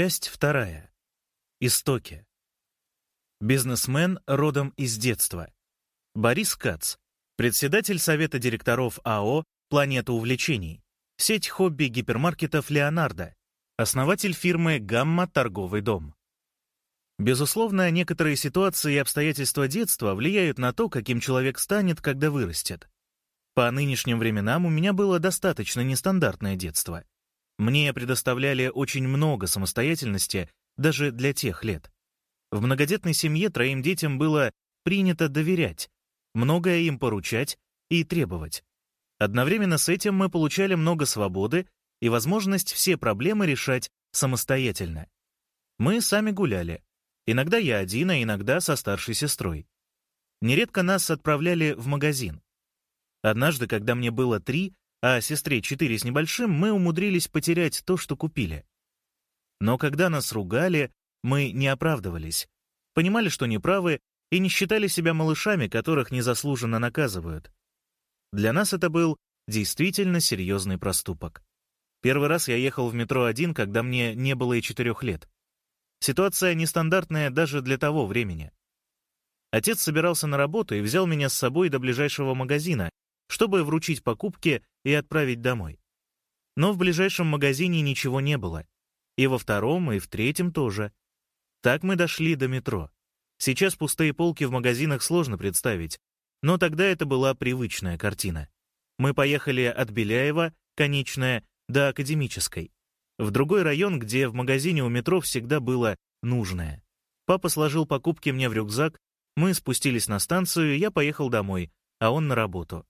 Часть вторая. Истоки. Бизнесмен родом из детства. Борис Кац, председатель Совета директоров АО «Планета увлечений», сеть хобби-гипермаркетов «Леонардо», основатель фирмы «Гамма Торговый дом». Безусловно, некоторые ситуации и обстоятельства детства влияют на то, каким человек станет, когда вырастет. По нынешним временам у меня было достаточно нестандартное детство — мне предоставляли очень много самостоятельности даже для тех лет. В многодетной семье троим детям было принято доверять, многое им поручать и требовать. Одновременно с этим мы получали много свободы и возможность все проблемы решать самостоятельно. Мы сами гуляли. Иногда я один, а иногда со старшей сестрой. Нередко нас отправляли в магазин. Однажды, когда мне было три, а сестре четыре с небольшим, мы умудрились потерять то, что купили. Но когда нас ругали, мы не оправдывались, понимали, что неправы, и не считали себя малышами, которых незаслуженно наказывают. Для нас это был действительно серьезный проступок. Первый раз я ехал в метро один, когда мне не было и четырех лет. Ситуация нестандартная даже для того времени. Отец собирался на работу и взял меня с собой до ближайшего магазина, чтобы вручить покупки и отправить домой. Но в ближайшем магазине ничего не было. И во втором, и в третьем тоже. Так мы дошли до метро. Сейчас пустые полки в магазинах сложно представить, но тогда это была привычная картина. Мы поехали от Беляева, конечная, до Академической. В другой район, где в магазине у метро всегда было нужное. Папа сложил покупки мне в рюкзак, мы спустились на станцию, я поехал домой, а он на работу.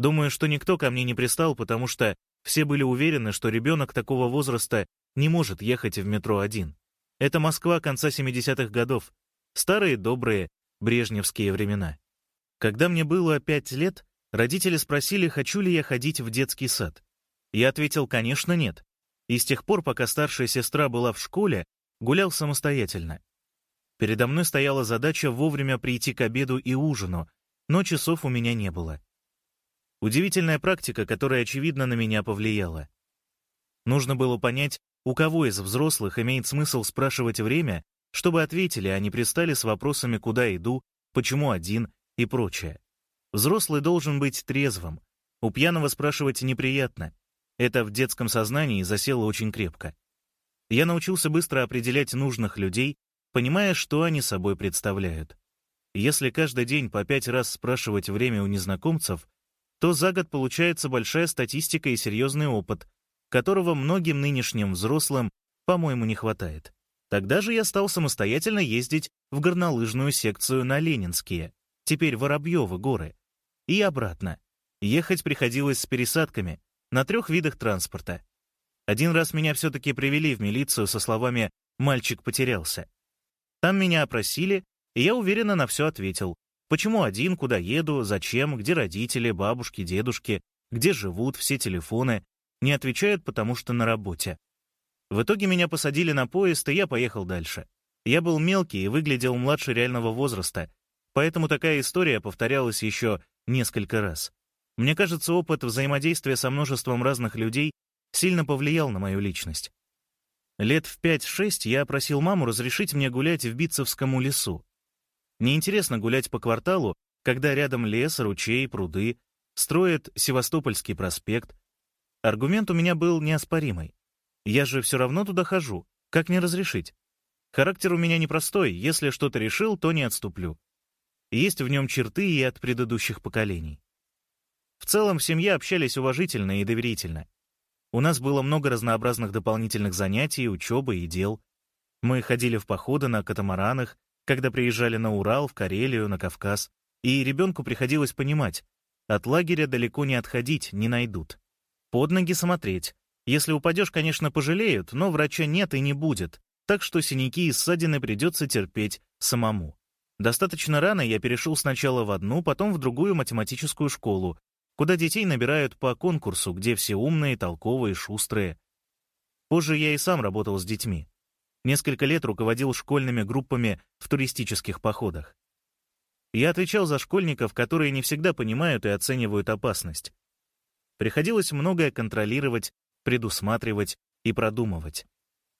Думаю, что никто ко мне не пристал, потому что все были уверены, что ребенок такого возраста не может ехать в метро один. Это Москва конца 70-х годов. Старые добрые брежневские времена. Когда мне было пять лет, родители спросили, хочу ли я ходить в детский сад. Я ответил, конечно, нет. И с тех пор, пока старшая сестра была в школе, гулял самостоятельно. Передо мной стояла задача вовремя прийти к обеду и ужину, но часов у меня не было. Удивительная практика, которая, очевидно, на меня повлияла. Нужно было понять, у кого из взрослых имеет смысл спрашивать время, чтобы ответили, а не пристали с вопросами «куда иду», «почему один» и прочее. Взрослый должен быть трезвым. У пьяного спрашивать неприятно. Это в детском сознании засело очень крепко. Я научился быстро определять нужных людей, понимая, что они собой представляют. Если каждый день по пять раз спрашивать время у незнакомцев — то за год получается большая статистика и серьезный опыт, которого многим нынешним взрослым, по-моему, не хватает. Тогда же я стал самостоятельно ездить в горнолыжную секцию на Ленинские, теперь Воробьевы горы, и обратно. Ехать приходилось с пересадками, на трех видах транспорта. Один раз меня все-таки привели в милицию со словами «мальчик потерялся». Там меня опросили, и я уверенно на все ответил, Почему один, куда еду, зачем, где родители, бабушки, дедушки, где живут, все телефоны. Не отвечают, потому что на работе. В итоге меня посадили на поезд, и я поехал дальше. Я был мелкий и выглядел младше реального возраста, поэтому такая история повторялась еще несколько раз. Мне кажется, опыт взаимодействия со множеством разных людей сильно повлиял на мою личность. Лет в 5-6 я просил маму разрешить мне гулять в Битцевском лесу. Неинтересно гулять по кварталу, когда рядом лес, ручей, пруды, строят Севастопольский проспект. Аргумент у меня был неоспоримый. Я же все равно туда хожу. Как не разрешить? Характер у меня непростой. Если что-то решил, то не отступлю. Есть в нем черты и от предыдущих поколений. В целом, в семье общались уважительно и доверительно. У нас было много разнообразных дополнительных занятий, учебы и дел. Мы ходили в походы на катамаранах, когда приезжали на Урал, в Карелию, на Кавказ, и ребенку приходилось понимать, от лагеря далеко не отходить, не найдут. Под ноги смотреть. Если упадешь, конечно, пожалеют, но врача нет и не будет, так что синяки и ссадины придется терпеть самому. Достаточно рано я перешел сначала в одну, потом в другую математическую школу, куда детей набирают по конкурсу, где все умные, толковые, шустрые. Позже я и сам работал с детьми. Несколько лет руководил школьными группами в туристических походах. Я отвечал за школьников, которые не всегда понимают и оценивают опасность. Приходилось многое контролировать, предусматривать и продумывать.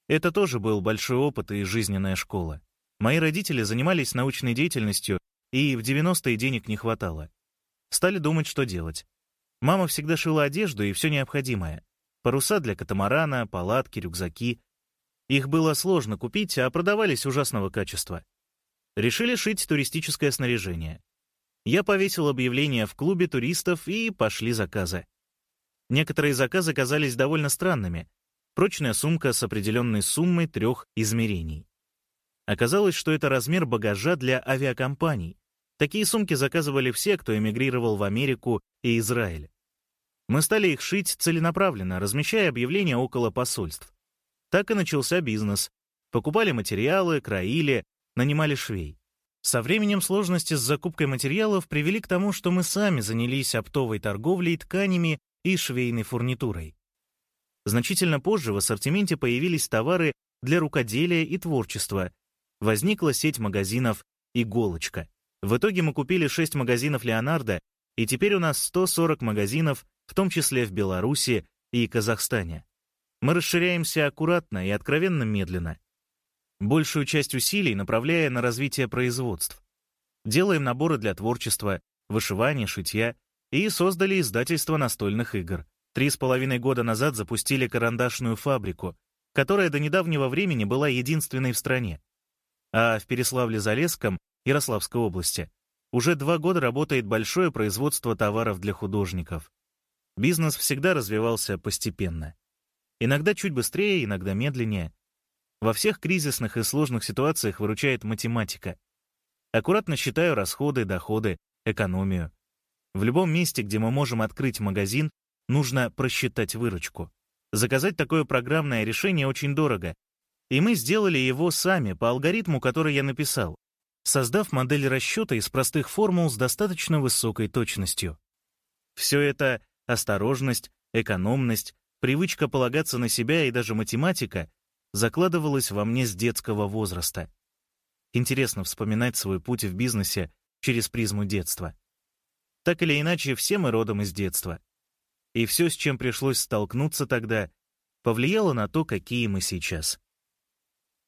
Это тоже был большой опыт и жизненная школа. Мои родители занимались научной деятельностью, и в 90-е денег не хватало. Стали думать, что делать. Мама всегда шила одежду и все необходимое. Паруса для катамарана, палатки, рюкзаки. Их было сложно купить, а продавались ужасного качества. Решили шить туристическое снаряжение. Я повесил объявление в клубе туристов, и пошли заказы. Некоторые заказы казались довольно странными. Прочная сумка с определенной суммой трех измерений. Оказалось, что это размер багажа для авиакомпаний. Такие сумки заказывали все, кто эмигрировал в Америку и Израиль. Мы стали их шить целенаправленно, размещая объявления около посольств. Так и начался бизнес. Покупали материалы, краили, нанимали швей. Со временем сложности с закупкой материалов привели к тому, что мы сами занялись оптовой торговлей тканями и швейной фурнитурой. Значительно позже в ассортименте появились товары для рукоделия и творчества. Возникла сеть магазинов «Иголочка». В итоге мы купили 6 магазинов «Леонардо», и теперь у нас 140 магазинов, в том числе в Беларуси и Казахстане. Мы расширяемся аккуратно и откровенно медленно большую часть усилий направляя на развитие производств. Делаем наборы для творчества, вышивания, шитья и создали издательство настольных игр. Три с половиной года назад запустили карандашную фабрику, которая до недавнего времени была единственной в стране. А в Переславле-Залесском, Ярославской области, уже два года работает большое производство товаров для художников. Бизнес всегда развивался постепенно. Иногда чуть быстрее, иногда медленнее. Во всех кризисных и сложных ситуациях выручает математика. Аккуратно считаю расходы, доходы, экономию. В любом месте, где мы можем открыть магазин, нужно просчитать выручку. Заказать такое программное решение очень дорого. И мы сделали его сами по алгоритму, который я написал, создав модель расчета из простых формул с достаточно высокой точностью. Все это — осторожность, экономность, привычка полагаться на себя и даже математика закладывалось во мне с детского возраста. Интересно вспоминать свой путь в бизнесе через призму детства. Так или иначе, все мы родом из детства. И все, с чем пришлось столкнуться тогда, повлияло на то, какие мы сейчас.